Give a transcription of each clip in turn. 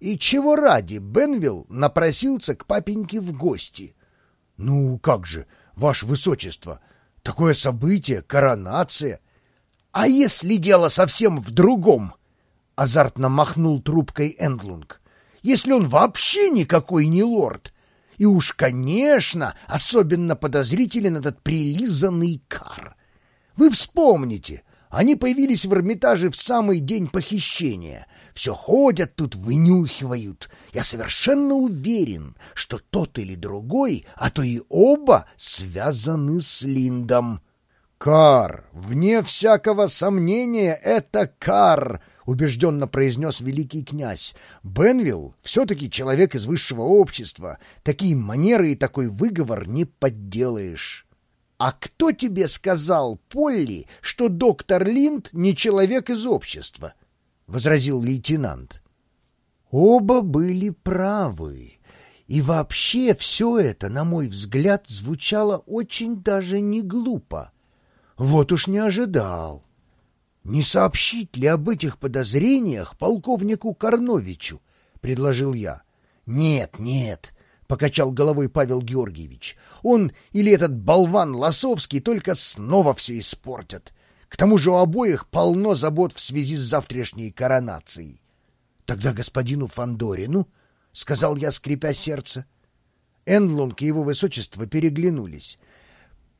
И чего ради Бенвилл напросился к папеньке в гости? Ну, как же, ваше высочество, такое событие, коронация. А если дело совсем в другом? Азартно махнул трубкой Эндлунг. Если он вообще никакой не лорд. И уж, конечно, особенно подозрителен этот прилизанный кар. Вы вспомните, они появились в Эрмитаже в самый день похищения. Все ходят тут, вынюхивают. Я совершенно уверен, что тот или другой, а то и оба, связаны с Линдом. «Кар! Вне всякого сомнения, это Кар!» — убежденно произнес великий князь. «Бенвилл все-таки человек из высшего общества. Такие манеры и такой выговор не подделаешь». «А кто тебе сказал, Полли, что доктор Линд не человек из общества?» — возразил лейтенант. Оба были правы. И вообще все это, на мой взгляд, звучало очень даже не глупо. Вот уж не ожидал. Не сообщить ли об этих подозрениях полковнику Корновичу? — предложил я. — Нет, нет, — покачал головой Павел Георгиевич. Он или этот болван Лосовский только снова все испортят. К тому же у обоих полно забот в связи с завтрашней коронацией. — Тогда господину Фандорину, — сказал я, скрипя сердце. Эндлунг и его высочество переглянулись.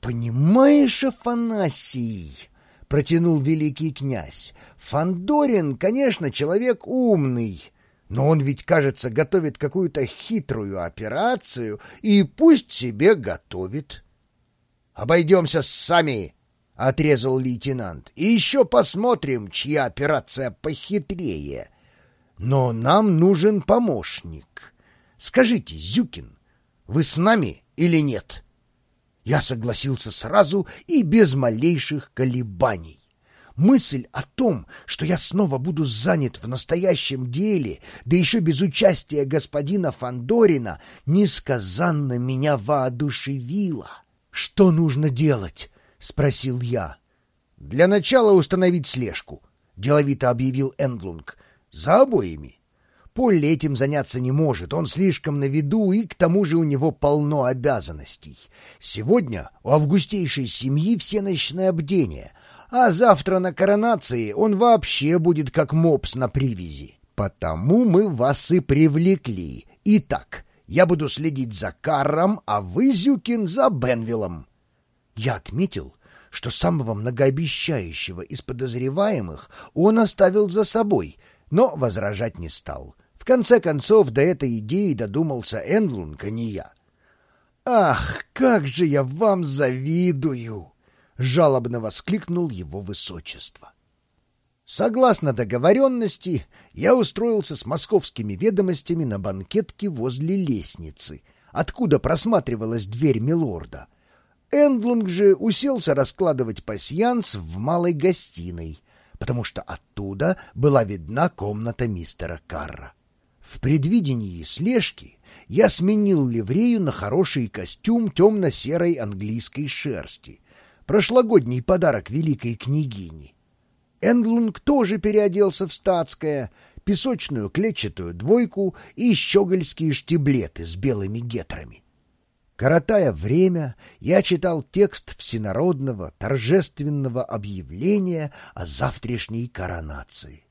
«Понимаешь, Афанасий?» — протянул великий князь. «Фандорин, конечно, человек умный, но он ведь, кажется, готовит какую-то хитрую операцию, и пусть себе готовит». «Обойдемся сами!» — отрезал лейтенант. «И еще посмотрим, чья операция похитрее. Но нам нужен помощник. Скажите, Зюкин, вы с нами или нет?» Я согласился сразу и без малейших колебаний. Мысль о том, что я снова буду занят в настоящем деле, да еще без участия господина Фандорина, несказанно меня воодушевила. «Что нужно делать?» — спросил я. «Для начала установить слежку», — деловито объявил Эндлунг. «За обоими. Полли этим заняться не может, он слишком на виду, и к тому же у него полно обязанностей. Сегодня у августейшей семьи все ночное бдение, а завтра на коронации он вообще будет как мопс на привязи. Потому мы вас и привлекли. Итак, я буду следить за Карром, а вы, Зюкин, за Бенвиллом. Я отметил, что самого многообещающего из подозреваемых он оставил за собой, но возражать не стал конце концов, до этой идеи додумался Энлунг, а не я. «Ах, как же я вам завидую!» — жалобно воскликнул его высочество. Согласно договоренности, я устроился с московскими ведомостями на банкетке возле лестницы, откуда просматривалась дверь милорда. Эндлунг же уселся раскладывать пасьянс в малой гостиной, потому что оттуда была видна комната мистера Карра. В предвидении слежки я сменил ливрею на хороший костюм темно-серой английской шерсти, прошлогодний подарок великой княгини. Эндлунг тоже переоделся в статское, песочную клетчатую двойку и щегольские штиблеты с белыми гетрами. Коротая время, я читал текст всенародного торжественного объявления о завтрашней коронации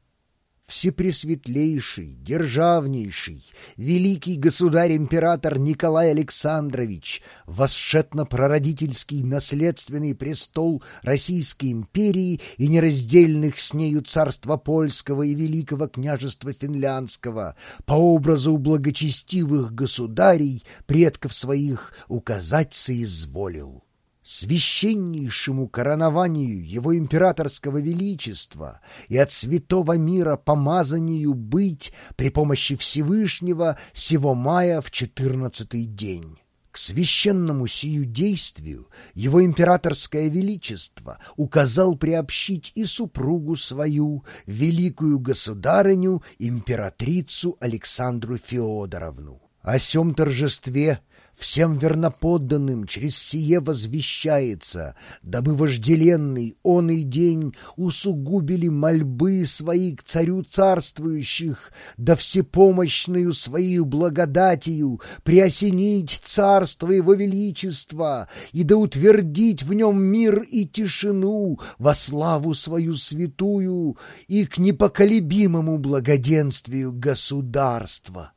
всепресветлейший, державнейший, великий государь-император Николай Александрович, восшед на прародительский наследственный престол Российской империи и нераздельных с нею царства польского и великого княжества финляндского, по образу благочестивых государей, предков своих, указать соизволил священнейшему коронованию его императорского величества и от святого мира помазанию быть при помощи Всевышнего сего мая в четырнадцатый день. К священному сию действию его императорское величество указал приобщить и супругу свою, великую государыню, императрицу Александру Феодоровну. О сем торжестве Всем верноподданным через сие возвещается, дабы вожделенный он и день усугубили мольбы свои к царю царствующих, да всепомощную свою благодатью приосенить царство его величества и да утвердить в нем мир и тишину во славу свою святую и к непоколебимому благоденствию государства.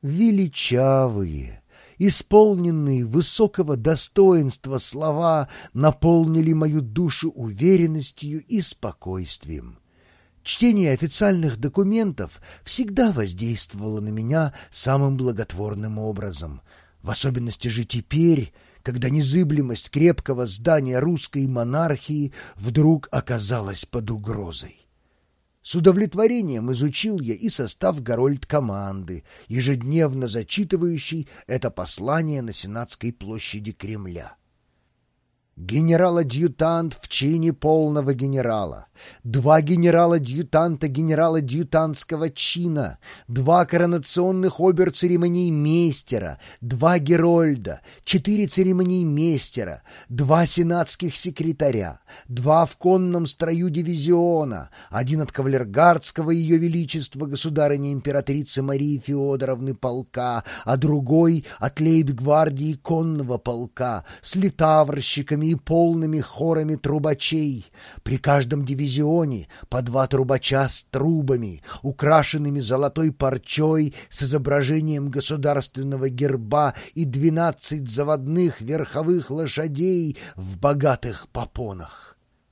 Величавые! Исполненные высокого достоинства слова наполнили мою душу уверенностью и спокойствием. Чтение официальных документов всегда воздействовало на меня самым благотворным образом, в особенности же теперь, когда незыблемость крепкого здания русской монархии вдруг оказалась под угрозой. С удовлетворением изучил я и состав Горольд-команды, ежедневно зачитывающий это послание на Сенатской площади Кремля. Генерал-адъютант в чине полного генерала, два генерала-адъютанта генерала-адъютантского чина, два коронационных обер-церемоний мейстера, два герольда, четыре церемонии мейстера, два сенатских секретаря, два в конном строю дивизиона, один от кавалергардского ее величества государыни императрицы Марии Феодоровны полка, а другой от лейб-гвардии конного полка с литаврщиками и полными хорами трубачей. При каждом дивизионе по два трубача с трубами, украшенными золотой парчой с изображением государственного герба и двенадцать заводных верховых лошадей в богатых попонах.